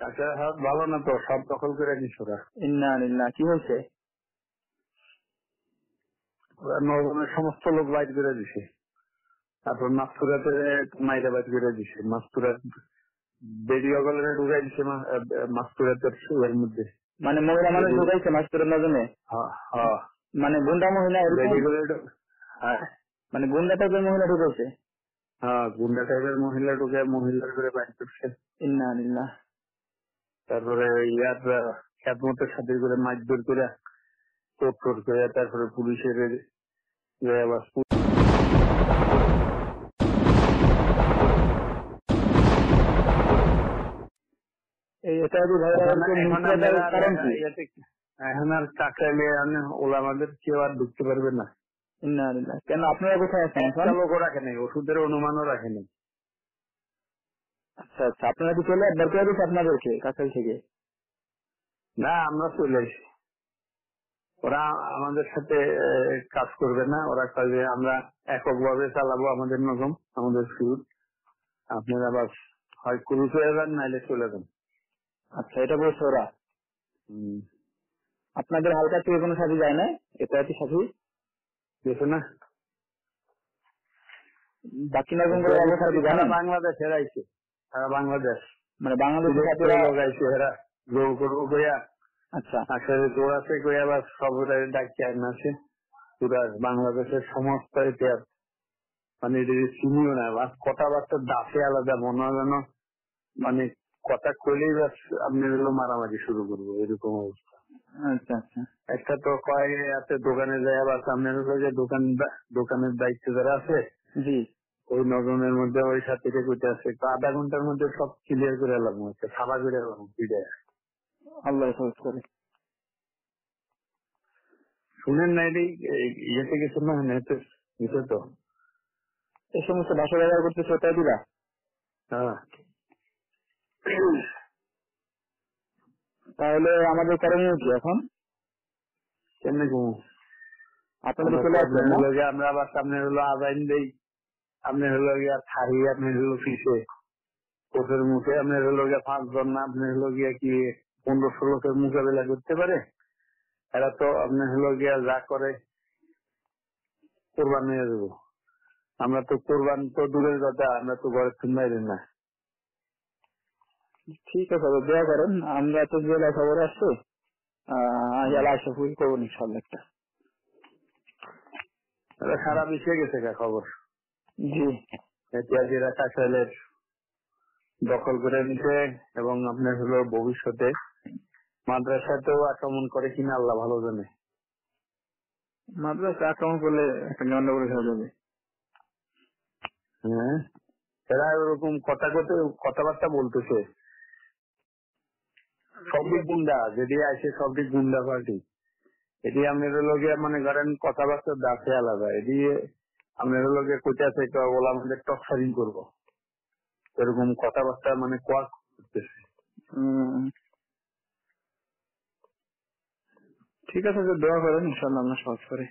কাকা হাত ভালো না তো সব দখল করে নিস ওরা। ইন্না লিল্লাহ কি হয়েছে ওরা নরমের সমস্ত লোক বাইর করে দিছে। তারপর মাস্তুরাতে মাইরা বাইর করে দিছে। মাস্তুরাত বেরিয়ে গেলে ঢুকাই দিছে মা- আহ, মাস্তুরাতের এর মধ্যে। মানে মহিলা মানুষ ঢুকাইছে মাস্তুরের নজনে হ্যাঁ হ্যাঁ। মানে গুন্ডা মহিলা হ্যাঁ। মানে গুন্ডা টাইপের মহিলা ঢুকাইছে? হ্যাঁ গুন্ডা টাইপের মহিলা ঢুকে মহিলার করে বাইর করছে। ইন্না লিল্লাহ। তারপরে ইয়ার খ্যাত মতো সাথে করে মাছ দূর করে টোট করে তারপরে পুলিশের আবার এটা এখন আর টাকাইলে ওলা আমাদের কেউ আর ঢুকতে পারবে না। কেন আপনারা কোথায় আছেন ওষুধের অনুমানও রাখে নাই। আচ্ছা আচ্ছা আপনারা কি চলে একবার করে দিচ্ছে আপনাদেরকে কাছাল থেকে? না আমরা চলে আসি ওরা আমাদের সাথে কাজ করবে না। ওরা কাজে আমরা এককভাবে চালাবো আমাদের নগম আমাদের সুদ আপনারা বাস হয় ক্রুজ হয়ে যান নাইলে চলে যান। আচ্ছা এটা বলছে ওরা। আপনাদের হালকা থেকে কোনো সাথী যায় না? এটা কি সাথী? গেছে না। করে জানেন? বাংলাদেশের আইছে সারা বাংলাদেশ। মানে বাংলাদেশের এরা। জোর করব কইয়া আচ্ছা। আসলে জোর আছে কইয়া বা সব ডাকি আইন পুরা বাংলাদেশের সমস্ত ইতিহাস। মানে চিনিও না দাসে আলাদা মনে হয় যেন মানে কথা কইলেই আপনি হলো মারামারি শুরু করব এরকম অবস্থা। আচ্ছা আচ্ছা। একটা তো কয় আছে দোকানে যায় আবার সামনে যে দোকান দোকানের দায়িত্ব যারা আছে জি। ওই নজনের মধ্যে ওই সাথে কইতে আছে তো আধা ঘণ্টার মধ্যে সব ক্লিয়ার করে এলাম হচ্ছে সাবা করে এলাম পিঠে আল্লাহ সহজ করে। শুনেন না এটি ইয়েতে গেছে না নেতে গেছে তো। এই সমস্ত ভাষা ব্যবহার ওটাই দিলা হ্যাঁ। তাহলে আমাদের করণীয় কি এখন? কেমনে ঘুমো? আপনাদের চলে আসবেন আমরা আবার সামনে হলো আজাইন দেই। আপনি হলো গিয়া থারি আপনি হলো ফিসে কোষের মুখে আপনি হলো গিয়া পাঁচজন না আপনি হলো গিয়া কি পনেরো ষোলোকের মোকাবেলা করতে পারে? এরা তো আপনি হলো গিয়া যা করে কোরবান নিয়ে দেবো আমরা তো কোরবান তো দূরের কথা, আমরা তো থেকে বাইরে না। ঠিক আছে দোয়া করেন, আমরা তো জেলা খবর আসছে। জেলা আসা ফুল করব ইনশাল্লাহ একটা। সারা বিশ্বে গেছে খবর। জি। ইতিহাসীরা দখল করে নিছে এবং আপনার হলো ভবিষ্যতে মাদ্রাসাতেও আক্রমণ করে কিনা আল্লাহ ভালো জানে। মাদ্রাসা আক্রমণ করলে একটা গন্ডগোল হয়ে যাবে। হ্যাঁ। এরা ওরকম কথা কথা কথাবার্তা বলতেছে। সবই গুন্ডা যদি আসে সবই গুন্ডা পার্টি। এটি আপনার লোকে মানে ধরেন কথাবার্তা দাসে আলাদা। এটি আপনার লোকে কোথাছে বলে আমাদের টকসারিং করব। এরকম কথাবার্তা মানে কোয়া করতেছে। ঠিক আছে দোয়া করেন ইনশাল্লাহ আমরা সহজ করে।